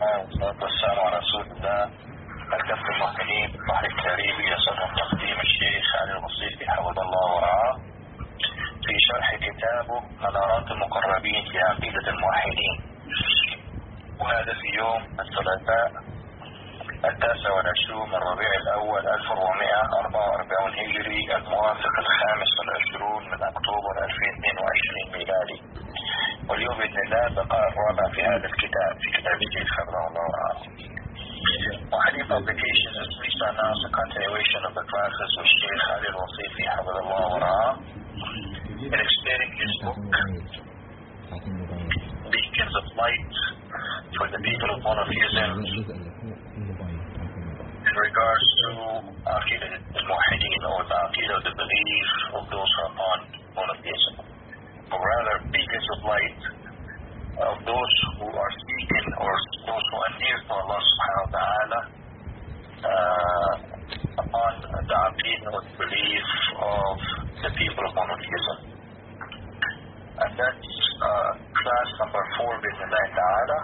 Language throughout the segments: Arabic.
والصلاة والسلام على رسول الله. الكابتن المحسنين البحر الكريم يسر تقديم الشيخ علي البصيري حفظه الله ورعاه. في شرح كتابه منارات المقربين في عقيدة الموحدين. وهذا في يوم الثلاثاء التاسع والعشرون من ربيع الأول 1444 هجري الموافق الخامس والعشرون من أكتوبر 2022 ميلادي. واليوم بإذن الله اللقاء الرابع في هذا الكتاب في حفظه الله ورعاه وحديث publication is pleased to announce the continuation of the classes with Sheikh Ali al-Wasifi حفظه الله ورعاه in explaining his book Beacons of Light for the people of monotheism in regards to Aqidah al-Muwahideen or the Aqidah of the belief of those who are upon monotheism or rather beacons of light of those who are seeking or those who are near to Allah subhanahu wa ta'ala uh, upon the aqidah or belief of the people of monotheism. And that's uh, class number four بإذن ta'ala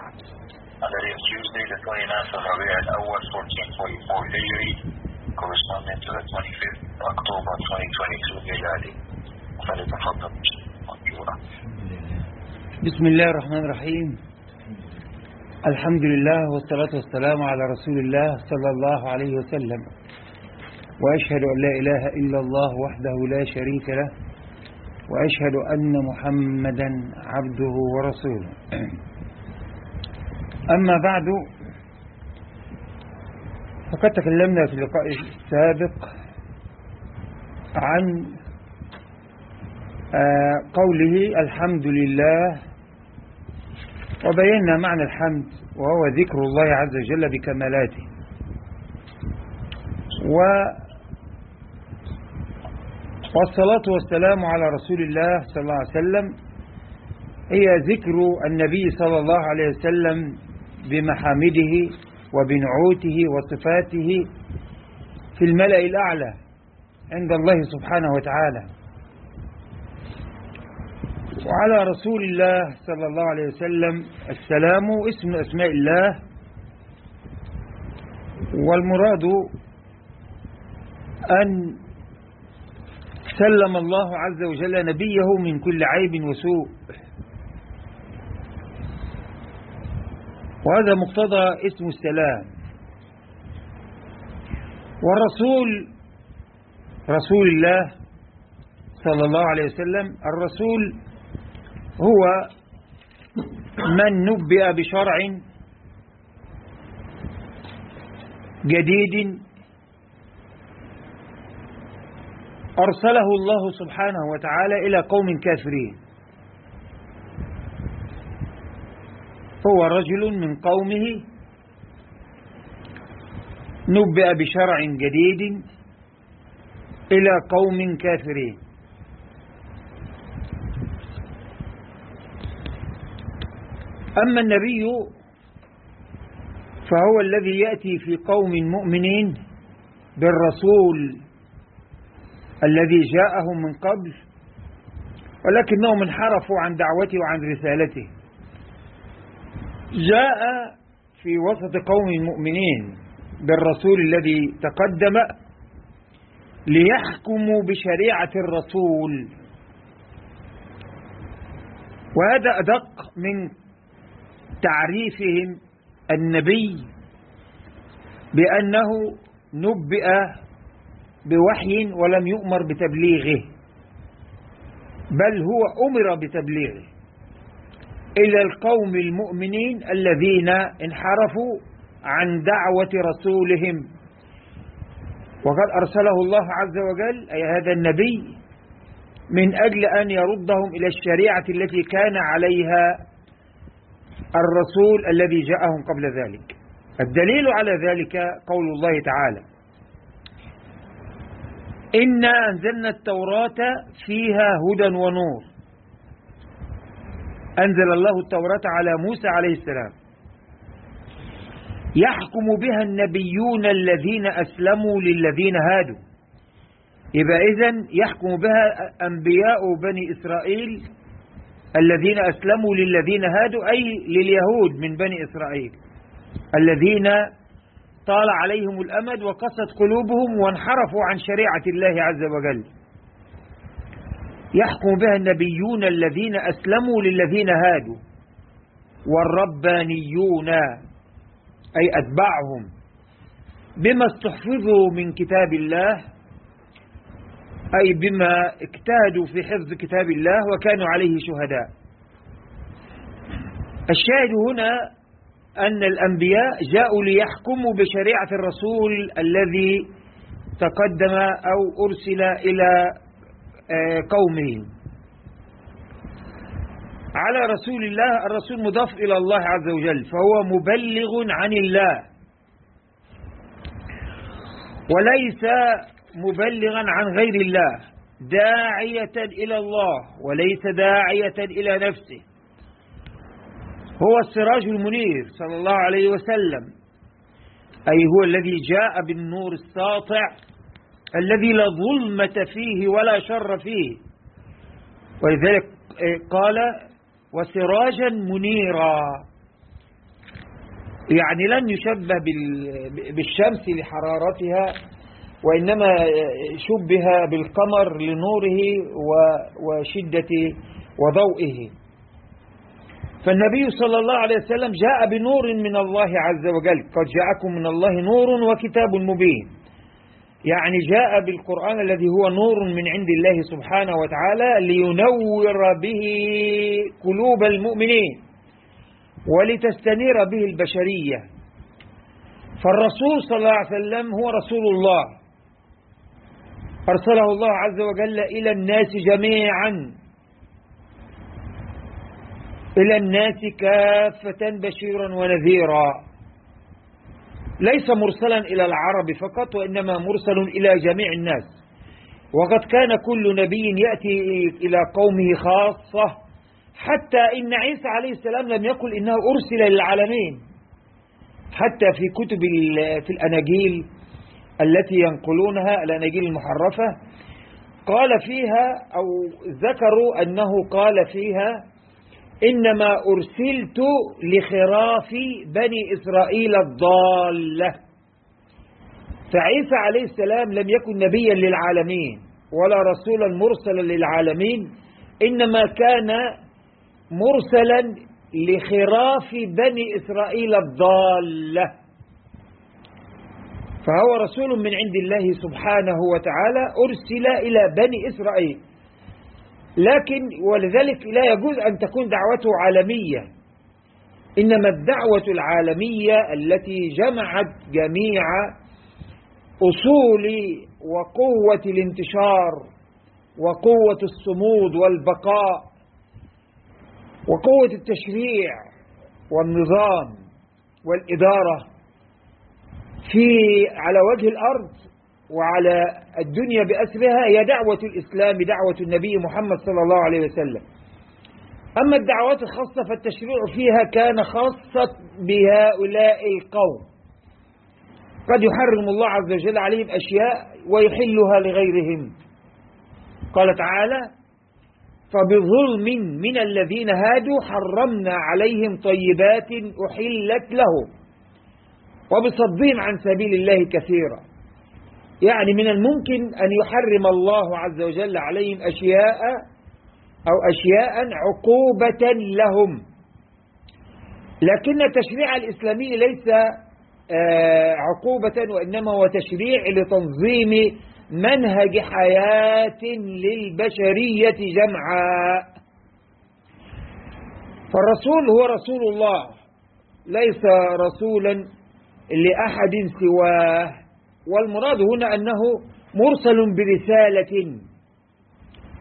and that is Tuesday the 29th of Rabi' al-Awwal 1444 Hijri corresponding to the 25th October 2022 Miladi. فليتفضل بسم الله الرحمن الرحيم. الحمد لله والصلاة والسلام على رسول الله صلى الله عليه وسلم. وأشهد أن لا إله إلا الله وحده لا شريك له. وأشهد أن محمدا عبده ورسوله. أما بعد فقد تكلمنا في اللقاء السابق عن قوله الحمد لله وبينا معنى الحمد وهو ذكر الله عز وجل بكمالاته. و والصلاة والسلام على رسول الله صلى الله عليه وسلم هي ذكر النبي صلى الله عليه وسلم بمحامده وبنعوته وصفاته في الملأ الأعلى عند الله سبحانه وتعالى. وعلى رسول الله صلى الله عليه وسلم السلام اسم أسماء الله. والمراد أن سلم الله عز وجل نبيه من كل عيب وسوء. وهذا مقتضى اسم السلام. والرسول رسول الله صلى الله عليه وسلم الرسول هو من نبئ بشرع جديد أرسله الله سبحانه وتعالى إلى قوم كافرين. هو رجل من قومه نبئ بشرع جديد إلى قوم كافرين. أما النبي فهو الذي يأتي في قوم مؤمنين بالرسول الذي جاءهم من قبل ولكنهم انحرفوا عن دعوته وعن رسالته. جاء في وسط قوم المؤمنين بالرسول الذي تقدم ليحكموا بشريعة الرسول. وهذا أدق من تعريفهم النبي بأنه نبئ بوحي ولم يؤمر بتبليغه بل هو أمر بتبليغه. إلى القوم المؤمنين الذين انحرفوا عن دعوة رسولهم. وقد أرسله الله عز وجل أي هذا النبي من أجل أن يردهم إلى الشريعة التي كان عليها الرسول الذي جاءهم قبل ذلك. الدليل على ذلك قول الله تعالى إنا أنزلنا التوراة فيها هدى ونور. أنزل الله التوراة على موسى عليه السلام. يحكم بها النبيون الذين أسلموا للذين هادوا. يبقى إذن يحكم بها أنبياء بني إسرائيل الذين أسلموا للذين هادوا أي لليهود من بني إسرائيل. الذين طال عليهم الأمد وقست قلوبهم وانحرفوا عن شريعة الله عز وجل. يحكم بها النبيون الذين أسلموا للذين هادوا. والربانيون أي أتباعهم. بما استحفظوا من كتاب الله أي بما اجتهدوا في حفظ كتاب الله وكانوا عليه شهداء. الشاهد هنا أن الأنبياء جاءوا ليحكموا بشريعة الرسول الذي تقدم أو أرسل إلى قومه. على رسول الله الرسول مضاف إلى الله عز وجل فهو مبلغ عن الله. وليس مبلغا عن غير الله داعية إلى الله وليس داعية إلى نفسه. هو السراج المنير صلى الله عليه وسلم أي هو الذي جاء بالنور الساطع الذي لا ظلمة فيه ولا شر فيه. ولذلك قال وسراجا منيرا. يعني لن يشبه بالشمس لحرارتها وإنما شبه بالقمر لنوره وشدة وضوئه. فالنبي صلى الله عليه وسلم جاء بنور من الله عز وجل. قد جاءكم من الله نور وكتاب مبين. يعني جاء بالقرآن الذي هو نور من عند الله سبحانه وتعالى لينور به قلوب المؤمنين ولتستنير به البشرية. فالرسول صلى الله عليه وسلم هو رسول الله. أرسله الله عز وجل إلى الناس جميعا. إلى الناس كافة بشيرا ونذيرا. ليس مرسلا إلى العرب فقط وإنما مرسل إلى جميع الناس. وقد كان كل نبي يأتي إلى قومه خاصة حتى إن عيسى عليه السلام لم يقل إنه أرسل للعالمين. حتى في كتب في الأناجيل التي ينقلونها الأناجيل المحرفة قال فيها أو ذكروا أنه قال فيها إنما أرسلت لخراف بني إسرائيل الضالة. فعيسى عليه السلام لم يكن نبيا للعالمين ولا رسولا مرسلا للعالمين إنما كان مرسلا لخراف بني إسرائيل الضالة. فهو رسول من عند الله سبحانه وتعالى أرسل إلى بني إسرائيل. لكن ولذلك لا يجوز أن تكون دعوته عالمية. إنما الدعوة العالمية التي جمعت جميع أصول وقوة الانتشار وقوة الصمود والبقاء وقوة التشريع والنظام والإدارة. في على وجه الأرض وعلى الدنيا بأسرها هي دعوة الإسلام دعوة النبي محمد صلى الله عليه وسلم. أما الدعوات الخاصة فالتشريع فيها كان خاصة بهؤلاء القوم. قد يحرم الله عز وجل عليهم أشياء ويحلها لغيرهم. قال تعالى فبظلم من الذين هادوا حرمنا عليهم طيبات أحلت لهم. وبصدهم عن سبيل الله كثيرا. يعني من الممكن أن يحرم الله عز وجل عليهم أشياء أو أشياء عقوبة لهم. لكن التشريع الإسلامي ليس عقوبة وإنما هو تشريع لتنظيم منهج حياة للبشرية جمعاء فالرسول هو رسول الله ليس رسولا لأحد سواه. والمراد هنا أنه مرسل برسالة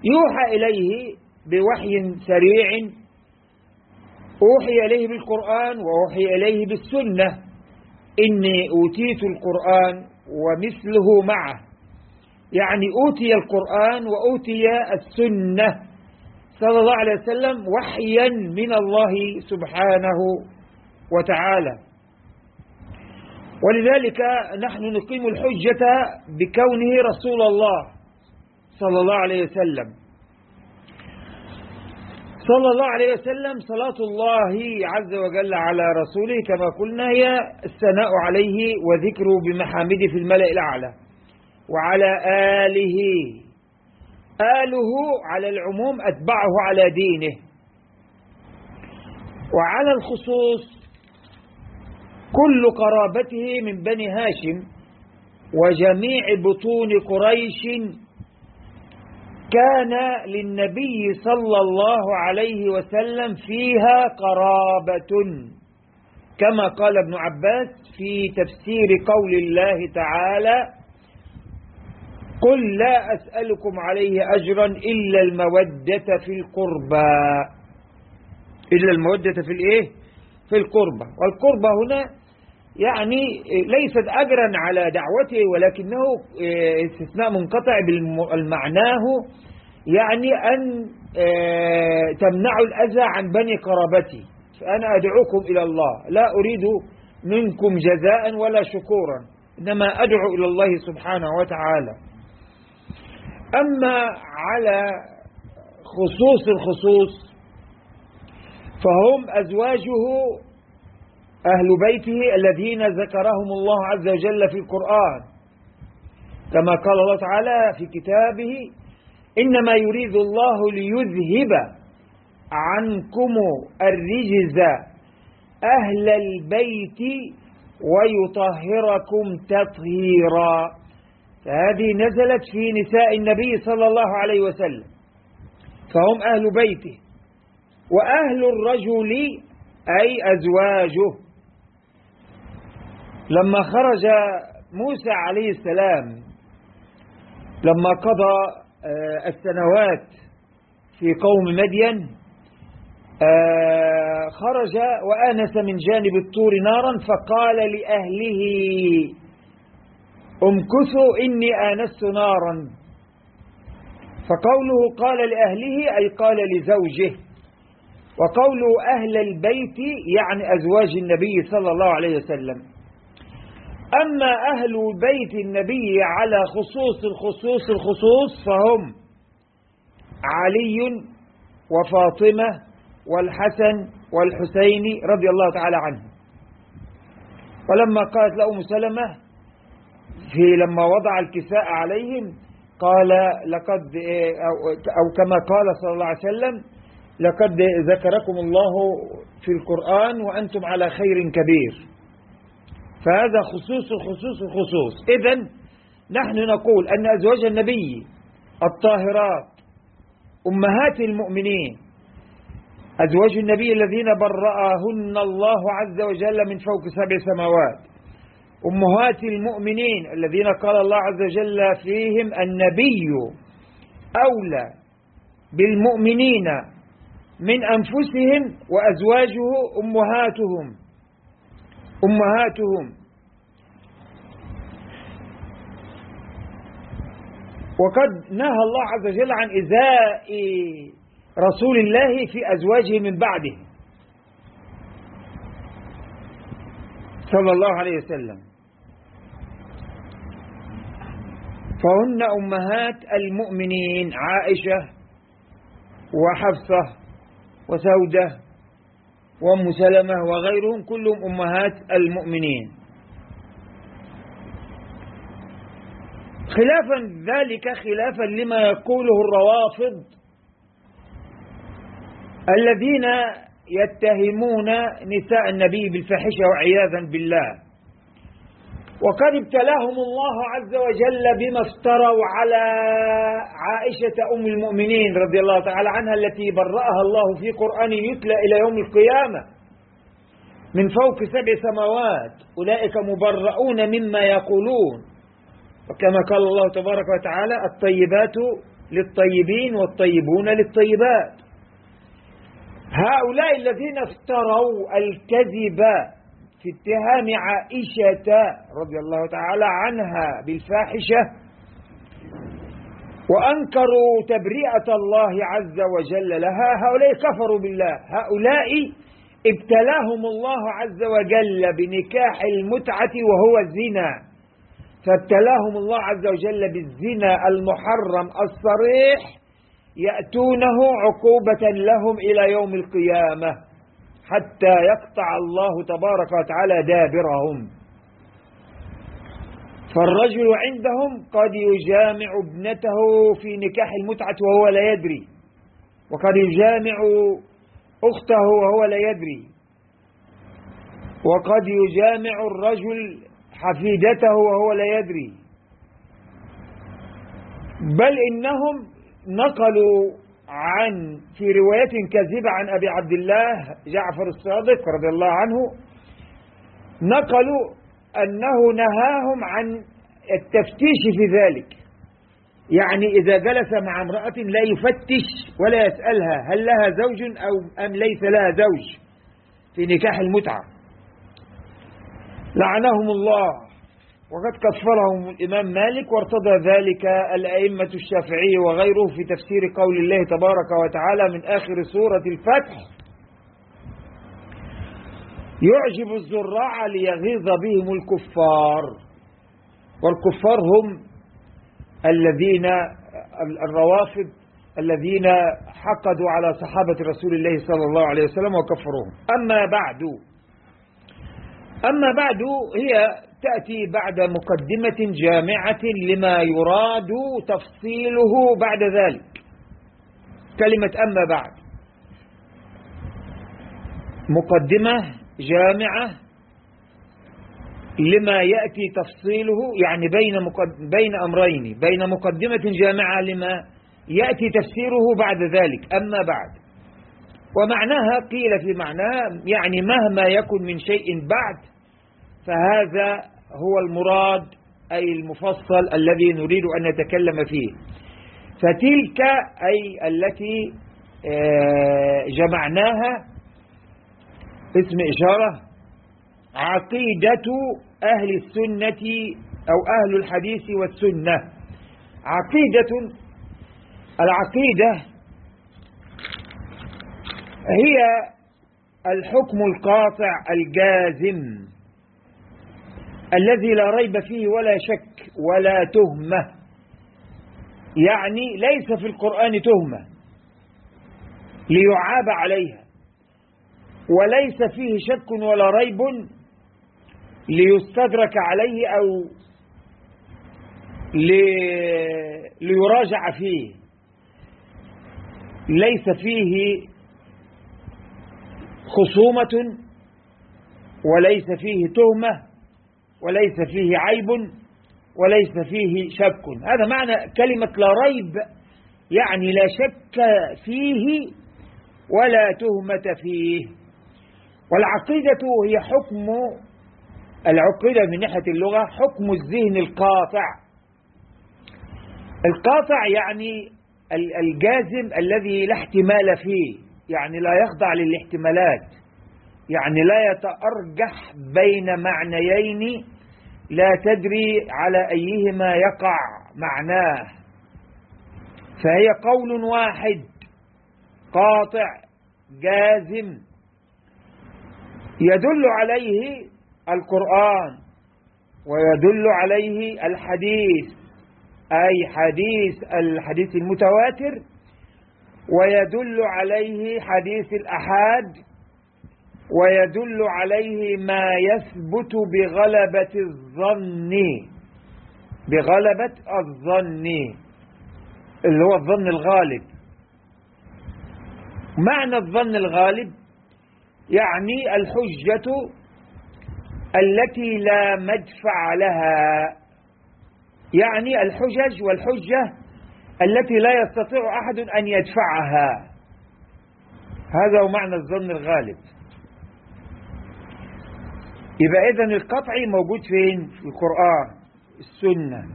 يوحى إليه بوحي سريع أوحي إليه بالقرآن وأوحي إليه بالسنة. إني أوتيت القرآن ومثله معه. يعني أوتي القرآن وأوتي السنة صلى الله عليه وسلم وحيا من الله سبحانه وتعالى. ولذلك نحن نقيم الحجة بكونه رسول الله صلى الله عليه وسلم. صلى الله عليه وسلم صلاة الله عز وجل على رسوله كما قلنا هي الثناء عليه وذكره بمحامده في الملأ الأعلى وعلى آله. آله على العموم أتبعه على دينه. وعلى الخصوص كل قرابته من بني هاشم وجميع بطون قريش كان للنبي صلى الله عليه وسلم فيها قرابة. كما قال ابن عباس في تفسير قول الله تعالى قل لا أسألكم عليه أجرا إلا المودة في القربى. إلا المودة في الإيه؟ في القربى. والقربى هنا يعني ليست أجرا على دعوته ولكنه استثناء منقطع بالمعناه يعني أن تمنعوا الأذى عن بني قرابتي فأنا أدعوكم إلى الله. لا أريد منكم جزاء ولا شكورا إنما أدعو إلى الله سبحانه وتعالى. أما على خصوص الخصوص فهم أزواجه أهل بيته الذين ذكرهم الله عز وجل في القرآن. كما قال الله تعالى في كتابه إنما يريد الله ليذهب عنكم الرجز أهل البيت ويطهركم تطهيرا. فهذه نزلت في نساء النبي صلى الله عليه وسلم. فهم أهل بيته. وأهل الرجل أي أزواجه. لما خرج موسى عليه السلام لما قضى السنوات في قوم مدين خرج وآنس من جانب الطور نارا فقال لأهله امكثوا إني آنست نارا. فقوله قال لأهله أي قال لزوجه وقوله أهل البيت يعني أزواج النبي صلى الله عليه وسلم. أما أهل بيت النبي على خصوص الخصوص الخصوص فهم علي وفاطمة والحسن والحسين رضي الله تعالى عنهم. ولما قالت لأم سلمة في لما وضع الكساء عليهم قال لقد أو كما قال صلى الله عليه وسلم لقد ذكركم الله في القرآن وأنتم على خير كبير. فهذا خصوص الخصوص الخصوص إذا نحن نقول أن أزواج النبي الطاهرات أمهات المؤمنين أزواج النبي الذين برأهن الله عز وجل من فوق سبع سماوات. أمهات المؤمنين الذين قال الله عز وجل فيهم النبي أولى بالمؤمنين من أنفسهم وأزواجه أمهاتهم. أمهاتهم. وقد نهى الله عز وجل عن إزاء رسول الله في أزواجه من بعده. صلى الله عليه وسلم. فهن أمهات المؤمنين عائشة وحفصة وسودة وأم سلمة وغيرهم كلهم أمهات المؤمنين. خلافا ذلك خلافا لما يقوله الروافض الذين يتهمون نساء النبي بالفاحشة وعياذا بالله. وقد ابتلاهم الله عز وجل بما افتروا على عائشة أم المؤمنين رضي الله تعالى عنها التي برأها الله في قرآن يتلى إلى يوم القيامة. من فوق سبع سماوات أولئك مبرؤون مما يقولون. وكما قال الله تبارك وتعالى الطيبات للطيبين والطيبون للطيبات. هؤلاء الذين افتروا الكذب في اتهام عائشة رضي الله تعالى عنها بالفاحشة وأنكروا تبرئة الله عز وجل لها. هؤلاء كفروا بالله. هؤلاء ابتلاهم الله عز وجل بنكاح المتعة وهو الزنا. فابتلاهم الله عز وجل بالزنا المحرم الصريح يأتونه عقوبة لهم إلى يوم القيامة. حتى يقطع الله تبارك وتعالى دابرهم. فالرجل عندهم قد يجامع ابنته في نكاح المتعة وهو لا يدري. وقد يجامع أخته وهو لا يدري. وقد يجامع الرجل حفيدته وهو لا يدري. بل إنهم نقلوا عن في رواية كاذبة عن أبي عبد الله جعفر الصادق رضي الله عنه نقلوا أنه نهاهم عن التفتيش في ذلك. يعني إذا جلس مع امرأة لا يفتش ولا يسألها هل لها زوج أو أم ليس لها زوج في نكاح المتعة. لعنهم الله. وقد كفرهم الإمام مالك وارتضى ذلك الأئمة الشافعي وغيره في تفسير قول الله تبارك وتعالى من آخر سورة الفتح. يعجب الزراع ليغيظ بهم الكفار. والكفار هم الذين الروافض الذين حقدوا على صحابة رسول الله صلى الله عليه وسلم وكفروهم أما بعد أما بعد هي تأتي بعد مقدمة جامعة لما يراد تفصيله بعد ذلك. كلمة أما بعد. مقدمة جامعة لما يأتي تفصيله يعني بين بين أمرين بين مقدمة جامعة لما يأتي تفسيره بعد ذلك. أما بعد. ومعناها قيل في معناه يعني مهما يكن من شيء بعد فهذا هو المراد أي المفصل الذي نريد أن نتكلم فيه. فتلك أي التي جمعناها اسم إشارة عقيدة أهل السنة أو أهل الحديث والسنة. عقيدة العقيدة هي الحكم القاطع الجازم. الذي لا ريب فيه ولا شك ولا تهمة. يعني ليس في القرآن تهمة. ليعاب عليها. وليس فيه شك ولا ريب ليستدرك عليه أو ليراجع فيه. ليس فيه خصومة وليس فيه تهمة. وليس فيه عيب وليس فيه شك. هذا معنى كلمة لا ريب يعني لا شك فيه ولا تهمة فيه. والعقيدة هي حكم العقيدة من ناحية اللغة حكم الذهن القاطع. القاطع يعني الجازم الذي لا احتمال فيه يعني لا يخضع للاحتمالات يعني لا يتأرجح بين معنيين لا تدري على أيهما يقع معناه. فهي قول واحد قاطع جازم. يدل عليه القرآن ويدل عليه الحديث أي حديث الحديث المتواتر ويدل عليه حديث الأحاد. ويدل عليه ما يثبت بغلبة الظن. بغلبة الظن اللي هو الظن الغالب. معنى الظن الغالب يعني الحجة التي لا مدفع لها. يعني الحجج والحجة التي لا يستطيع أحد أن يدفعها. هذا هو معنى الظن الغالب. يبقى إذن القطعي موجود فين؟ في القرآن السنة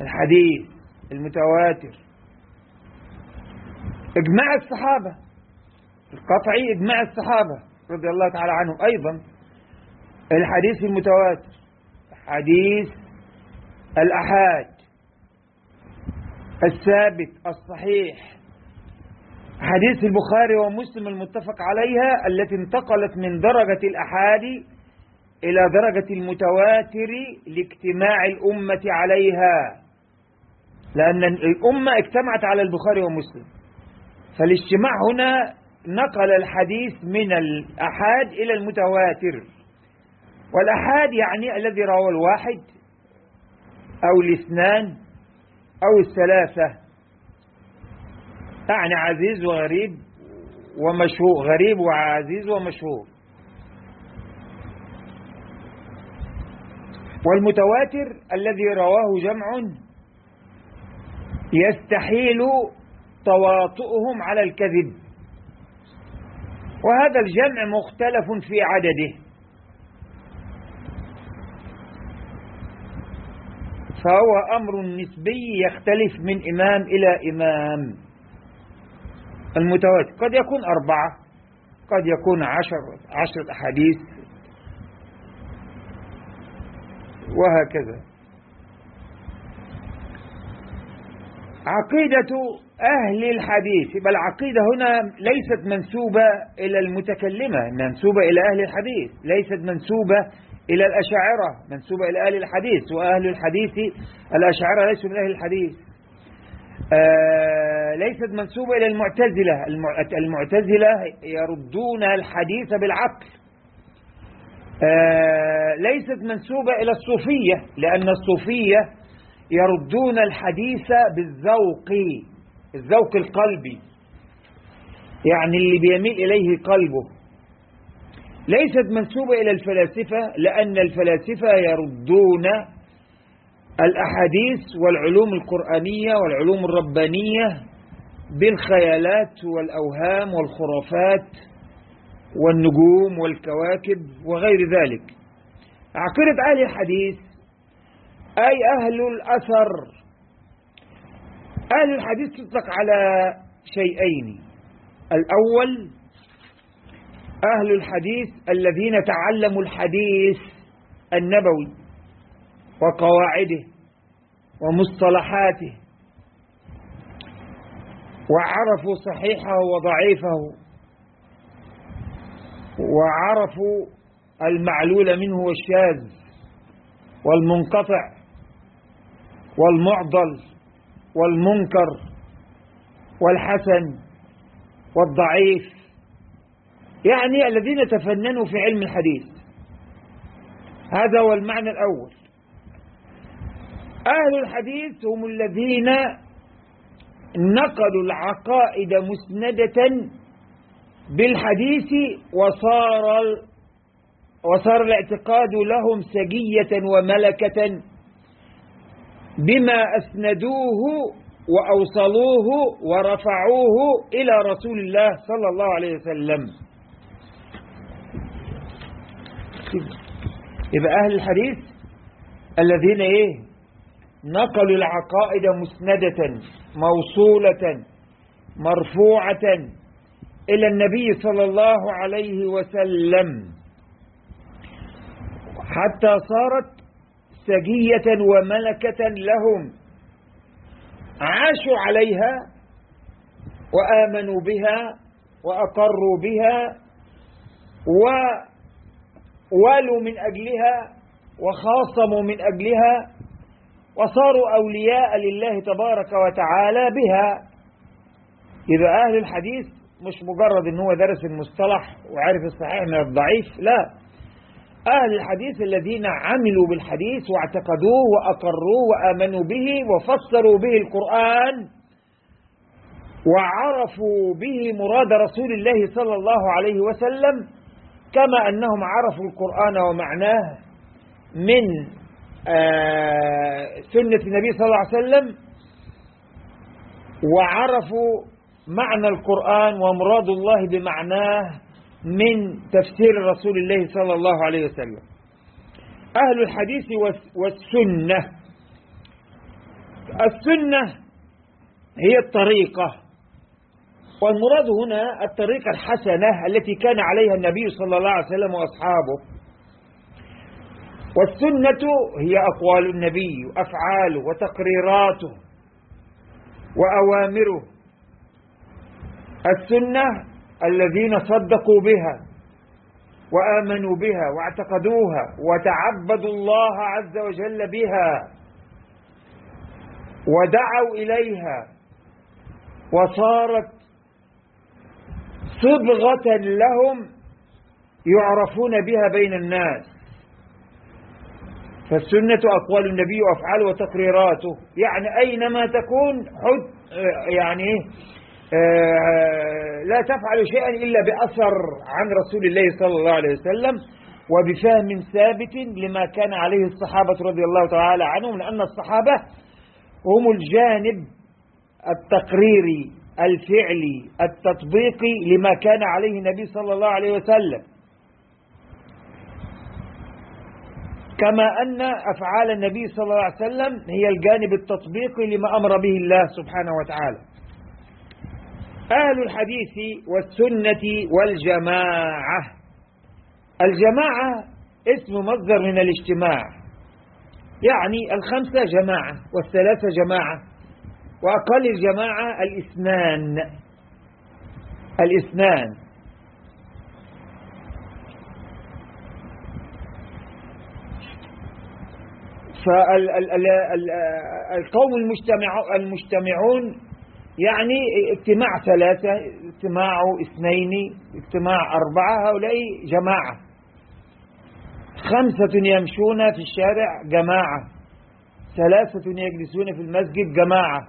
الحديث المتواتر. إجماع الصحابة. القطعي إجماع الصحابة رضي الله تعالى عنهم أيضا الحديث المتواتر حديث الأحاد الثابت الصحيح. حديث البخاري ومسلم المتفق عليها التي انتقلت من درجة الأحاد إلى درجة المتواتر لاجتماع الأمة عليها. لأن الأمة اجتمعت على البخاري ومسلم. فالاجتماع هنا نقل الحديث من الأحاد إلى المتواتر. والأحاد يعني الذي روى الواحد أو الاثنان أو الثلاثة. يعني عزيز وغريب ومشهور غريب وعزيز ومشهور. والمتواتر الذي رواه جمع يستحيل تواطؤهم على الكذب. وهذا الجمع مختلف في عدده. فهو أمر نسبي يختلف من إمام إلى إمام. المتواتر قد يكون أربعة قد يكون عشر عشرة أحاديث. وهكذا. عقيدة أهل الحديث يبقى العقيدة هنا ليست منسوبة إلى المتكلمة منسوبة إلى أهل الحديث ليست منسوبة إلى الأشاعرة منسوبة إلى أهل الحديث وأهل الحديث الأشاعرة ليسوا من أهل الحديث. آه ليست منسوبة إلى المعتزلة المعتزلة يردون الحديث بالعقل. ليست منسوبة إلى الصوفية لأن الصوفية يردون الحديث بالذوق الذوق القلبي. يعني اللي بيميل إليه قلبه. ليست منسوبة إلى الفلاسفة لأن الفلاسفة يردون الأحاديث والعلوم القرآنية والعلوم الربانية بالخيالات والأوهام والخرافات. والنجوم والكواكب وغير ذلك. عقيدة أهل الحديث أي أهل الأثر. أهل الحديث تطلق على شيئين. الأول أهل الحديث الذين تعلموا الحديث النبوي وقواعده ومصطلحاته وعرفوا صحيحه وضعيفه. وعرفوا المعلول منه والشاذ والمنقطع والمعضل والمنكر والحسن والضعيف يعني الذين تفننوا في علم الحديث. هذا هو المعنى الأول. أهل الحديث هم الذين نقلوا العقائد مسندة بالحديث وصار وصار الاعتقاد لهم سجية وملكة بما أسندوه وأوصلوه ورفعوه إلى رسول الله صلى الله عليه وسلم. يبقى أهل الحديث الذين إيه؟ نقلوا العقائد مسندة موصولة مرفوعة إلى النبي صلى الله عليه وسلم. حتى صارت سجية وملكة لهم. عاشوا عليها وآمنوا بها وأقروا بها ووالوا من أجلها وخاصموا من أجلها وصاروا أولياء لله تبارك وتعالى بها. إذا أهل الحديث مش مجرد إن هو درس المصطلح وعرف الصحيح من الضعيف لا. أهل الحديث الذين عملوا بالحديث واعتقدوه وأقروه وآمنوا به وفسروا به القرآن وعرفوا به مراد رسول الله صلى الله عليه وسلم كما أنهم عرفوا القرآن ومعناه من سنة النبي صلى الله عليه وسلم وعرفوا معنى القرآن ومراد الله بمعناه من تفسير رسول الله صلى الله عليه وسلم. أهل الحديث والسنة. السنة هي الطريقة. والمراد هنا الطريقة الحسنة التي كان عليها النبي صلى الله عليه وسلم وأصحابه. والسنة هي أقوال النبي وأفعاله وتقريراته وأوامره. السنة الذين صدقوا بها وآمنوا بها واعتقدوها وتعبدوا الله عز وجل بها ودعوا إليها وصارت صبغة لهم يعرفون بها بين الناس. فالسنة أقوال النبي وأفعاله وتقريراته. يعني أينما تكون حد يعني لا تفعل شيئا إلا بأثر عن رسول الله صلى الله عليه وسلم وبفهم ثابت لما كان عليه الصحابة رضي الله تعالى عنهم لأن الصحابة هم الجانب التقريري الفعلي التطبيقي لما كان عليه النبي صلى الله عليه وسلم. كما أن أفعال النبي صلى الله عليه وسلم هي الجانب التطبيقي لما أمر به الله سبحانه وتعالى. أهل الحديث والسنة والجماعة. الجماعة اسم مصدر من الاجتماع. يعني الخمسة جماعة والثلاثة جماعة وأقل الجماعة الاثنان. الاثنان. فالقوم المجتمع المجتمعون يعني اجتماع ثلاثة اجتماع اثنين اجتماع أربعة هؤلاء جماعة. خمسة يمشون في الشارع جماعة. ثلاثة يجلسون في المسجد جماعة.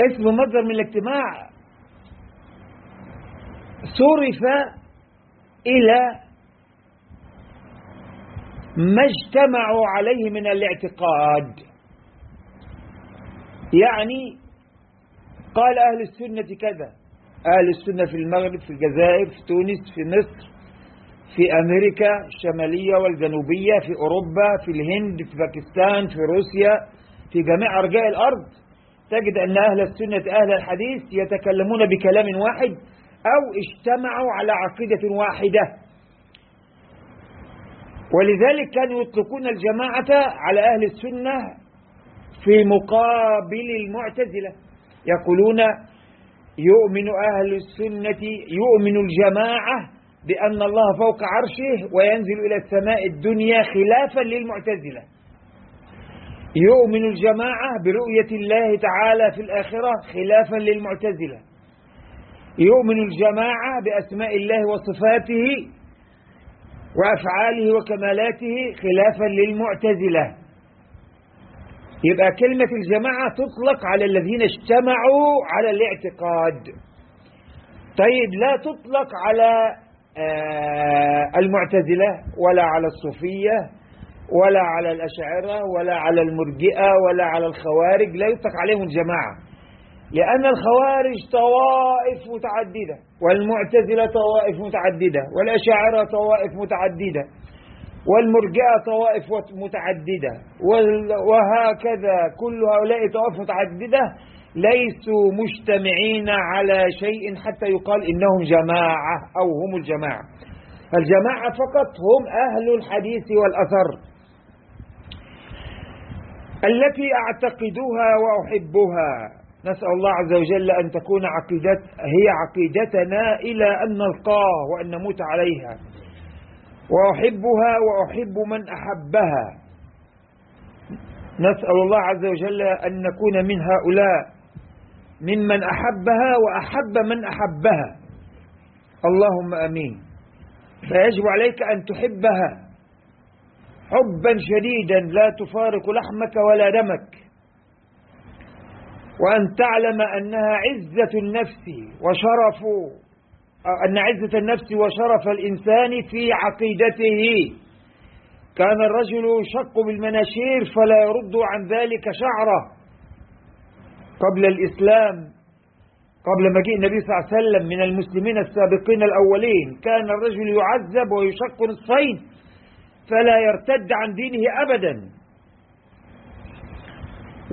اسم مصدر من الاجتماع صرف إلى ما اجتمعوا عليه من الاعتقاد. يعني قال أهل السنة كذا. أهل السنة في المغرب في الجزائر في تونس في مصر في أمريكا الشمالية والجنوبية في أوروبا في الهند في باكستان في روسيا في جميع أرجاء الأرض. تجد أن أهل السنة أهل الحديث يتكلمون بكلام واحد أو اجتمعوا على عقيدة واحدة. ولذلك كانوا يطلقون الجماعة على أهل السنة في مقابل المعتزلة. يقولون يؤمن أهل السنة يؤمن الجماعة بأن الله فوق عرشه وينزل إلى السماء الدنيا خلافا للمعتزلة. يؤمن الجماعة برؤية الله تعالى في الآخرة خلافا للمعتزلة. يؤمن الجماعة بأسماء الله وصفاته وأفعاله وكمالاته خلافا للمعتزلة. يبقى كلمة الجماعة تطلق على الذين اجتمعوا على الاعتقاد. طيب لا تطلق على المعتزلة ولا على الصوفية ولا على الأشاعرة ولا على المرجئة ولا على الخوارج لا يطلق عليهم الجماعة لأن الخوارج طوائف متعددة والمعتزلة طوائف متعددة والأشاعرة طوائف متعددة. والمرجئة طوائف متعددة وهكذا كل هؤلاء طوائف متعددة ليسوا مجتمعين على شيء حتى يقال إنهم جماعة أو هم الجماعة. الجماعة فقط هم أهل الحديث والأثر. التي أعتقدها وأحبها نسأل الله عز وجل أن تكون عقيدت هي عقيدتنا إلى أن نلقاه وأن نموت عليها. وأحبها وأحب من أحبها. نسأل الله عز وجل أن نكون من هؤلاء ممن أحبها وأحب من أحبها. اللهم أمين. فيجب عليك أن تحبها حبا شديدا لا تفارق لحمك ولا دمك. وأن تعلم أنها عزة النفس وشرف أن عزة النفس وشرف الإنسان في عقيدته. كان الرجل يشق بالمناشير فلا يرد عن ذلك شعره. قبل الإسلام قبل مجيء النبي صلى الله عليه وسلم من المسلمين السابقين الأولين كان الرجل يعذب ويشق نصفين فلا يرتد عن دينه أبدا.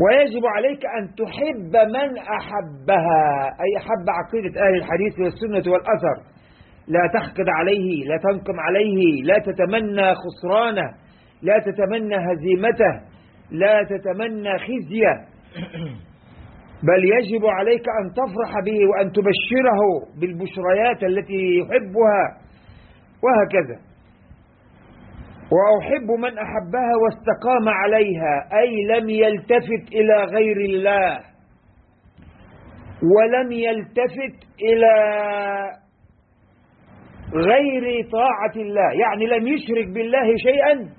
ويجب عليك أن تحب من أحبها أي أحب عقيدة أهل الحديث والسنة والأثر. لا تحقد عليه لا تنقم عليه لا تتمنى خسرانه لا تتمنى هزيمته لا تتمنى خزيه. بل يجب عليك أن تفرح به وأن تبشره بالبشريات التي يحبها وهكذا. وأحب من أحبها واستقام عليها أي لم يلتفت إلى غير الله ولم يلتفت إلى غير طاعة الله يعني لم يشرك بالله شيئا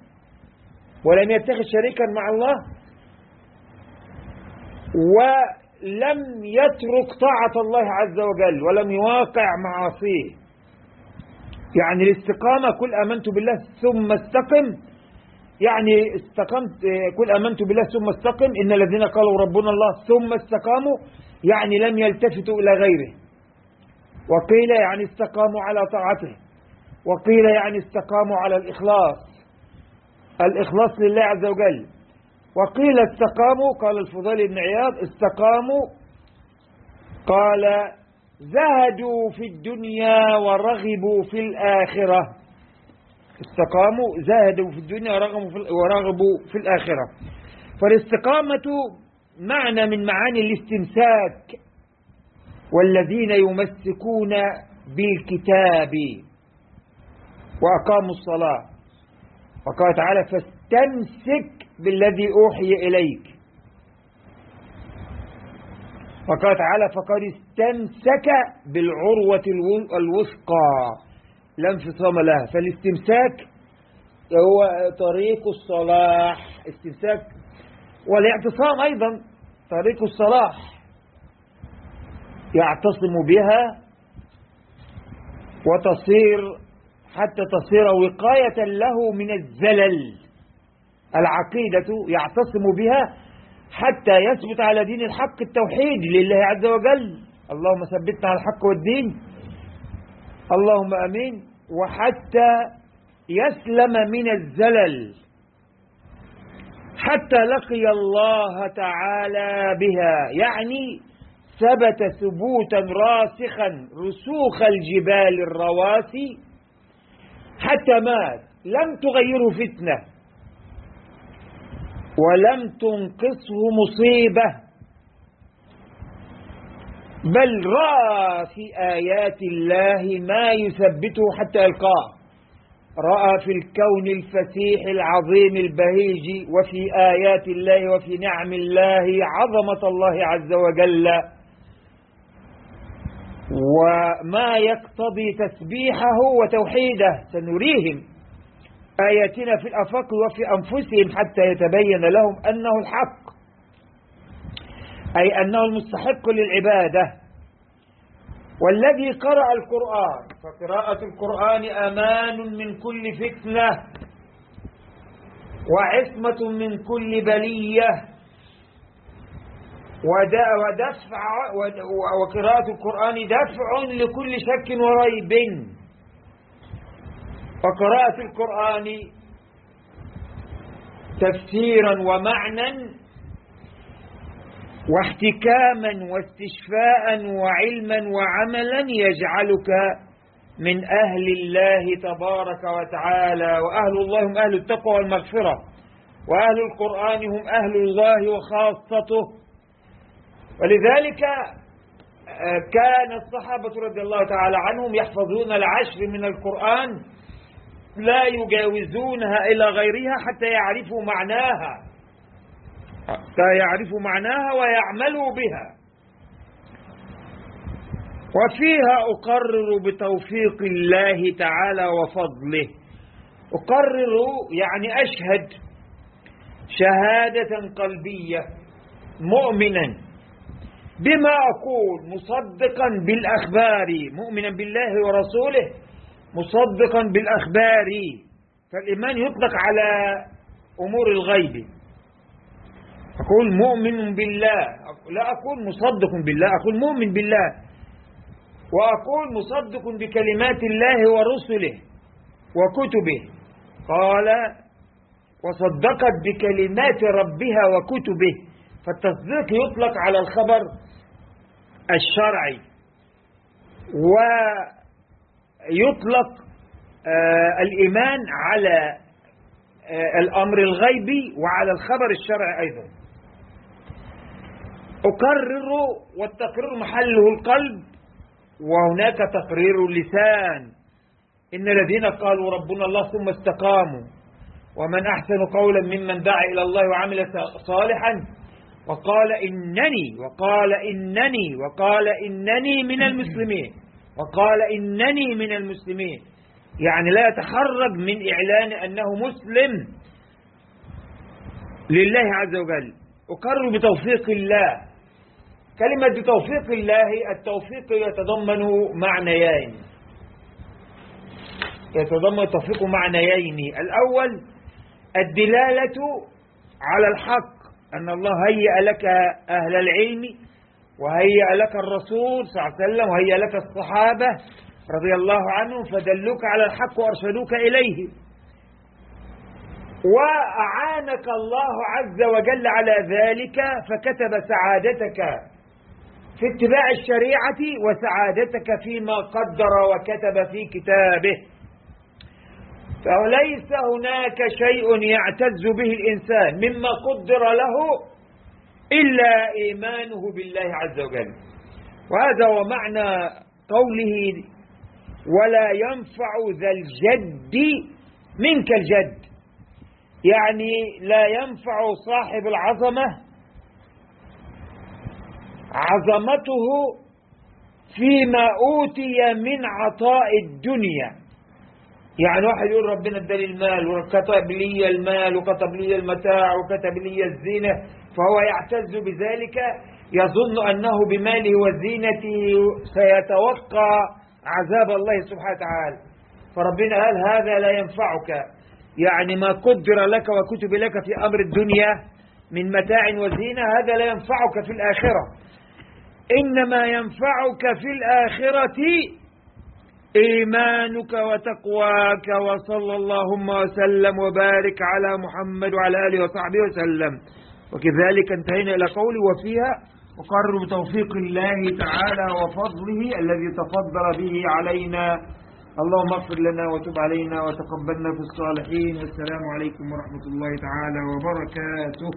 ولم يتخذ شريكا مع الله ولم يترك طاعة الله عز وجل ولم يواقع معاصيه. يعني الاستقامة كل آمنت بالله ثم استقم. يعني استقمت كل آمنت بالله ثم استقم. إن الذين قالوا ربنا الله ثم استقاموا يعني لم يلتفتوا إلى غيره. وقيل يعني استقاموا على طاعته. وقيل يعني استقاموا على الإخلاص. الإخلاص لله عز وجل. وقيل استقاموا قال الفضيل بن عياض استقاموا. قال زهدوا في الدنيا ورغبوا في الآخرة. استقاموا زهدوا في الدنيا ورغبوا في, ورغبوا في الآخرة. فالاستقامة معنى من معاني الاستمساك. والذين يمسكون بالكتاب وأقاموا الصلاة. وقال تعالى فاستمسك بالذي أوحي إليك. وقال تعالى فقد استمسك بالعروة الوثقى. لا انفصام لها. فالاستمساك هو طريق الصلاح. استمساك والاعتصام أيضا طريق الصلاح. يعتصم بها وتصير حتى تصير وقاية له من الزلل. العقيدة يعتصم بها حتى يثبت على دين الحق التوحيد لله عز وجل. اللهم ثبتنا على الحق والدين. اللهم آمين. وحتى يسلم من الزلل. حتى لقي الله تعالى بها. يعني ثبت ثبوتا راسخا رسوخ الجبال الرواسي. حتى مات. لم تغيره فتنة. ولم تنقصه مصيبة. بل رأى في آيات الله ما يثبته حتى يلقاه. رأى في الكون الفسيح العظيم البهيج وفي آيات الله وفي نعم الله عظمة الله عز وجل. وما يقتضي تسبيحه وتوحيده. سنريهم. آياتنا في الأفاق وفي أنفسهم حتى يتبين لهم أنه الحق. أي أنه المستحق للعبادة. والذي قرأ القرآن. فقراءة القرآن أمان من كل فتنة. وعصمة من كل بلية. ودفع وقراءة القرآن دفع لكل شك وريب. فقراءة القرآن تفسيرا ومعنى واحتكاما واستشفاء وعلما وعملا يجعلك من أهل الله تبارك وتعالى وأهل الله هم أهل التقوى والمغفرة وأهل القرآن هم أهل الله وخاصته. ولذلك كان الصحابة رضي الله تعالى عنهم يحفظون العشر من القرآن لا يجاوزونها إلى غيرها حتى يعرفوا معناها. حتى يعرفوا معناها ويعملوا بها. وفيها أقرر بتوفيق الله تعالى وفضله. أقرر يعني أشهد شهادة قلبية مؤمنا بما أقول مصدقا بالأخبار مؤمنا بالله ورسوله. مصدقا بالأخبار. فالإيمان يطلق على أمور الغيب. أقول مؤمن بالله. لا أقول مصدق بالله أقول مؤمن بالله. وأقول مصدق بكلمات الله ورسله وكتبه. قال وصدقت بكلمات ربها وكتبه. فالتصديق يطلق على الخبر الشرعي. و يطلق آه الإيمان على آه الأمر الغيبي وعلى الخبر الشرعي أيضا. أكرر والتقرير محله القلب وهناك تقرير اللسان. إن الذين قالوا ربنا الله ثم استقاموا ومن أحسن قولا ممن دعا إلى الله وعمل صالحا وقال إنني وقال إنني وقال إنني من المسلمين. وقال إنني من المسلمين. يعني لا يتحرج من إعلان أنه مسلم. لله عز وجل. أقر بتوفيق الله. كلمة بتوفيق الله التوفيق يتضمن معنيين. يتضمن التوفيق معنيين. الأول الدلالة على الحق. أن الله هيأ لك أهل العلم وهيأ لك الرسول صلى الله عليه وسلم وهيأ لك الصحابة رضي الله عنهم فدلوك على الحق وأرشدوك إليه. وأعانك الله عز وجل على ذلك فكتب سعادتك في اتباع الشريعة وسعادتك فيما قدر وكتب في كتابه. فليس هناك شيء يعتز به الإنسان مما قدر له إلا إيمانه بالله عز وجل. وهذا هو معنى قوله ولا ينفع ذا الجد منك الجد. يعني لا ينفع صاحب العظمة عظمته فيما أوتي من عطاء الدنيا. يعني واحد يقول ربنا اداني المال وكتب لي المال وكتب لي المتاع وكتب لي الزينة. فهو يعتز بذلك يظن أنه بماله وزينته سيتوقع عذاب الله سبحانه وتعالى. فربنا قال هذا لا ينفعك. يعني ما قدر لك وكتب لك في أمر الدنيا من متاع وزينة هذا لا ينفعك في الآخرة. إنما ينفعك في الآخرة إيمانك وتقواك وصلى اللهم وسلم وبارك على محمد وعلى آله وصحبه وسلم. وكذلك انتهينا إلى قول وفيها أقر بتوفيق الله تعالى وفضله الذي تفضل به علينا. اللهم اغفر لنا وتب علينا وتقبلنا في الصالحين. والسلام عليكم ورحمة الله تعالى وبركاته.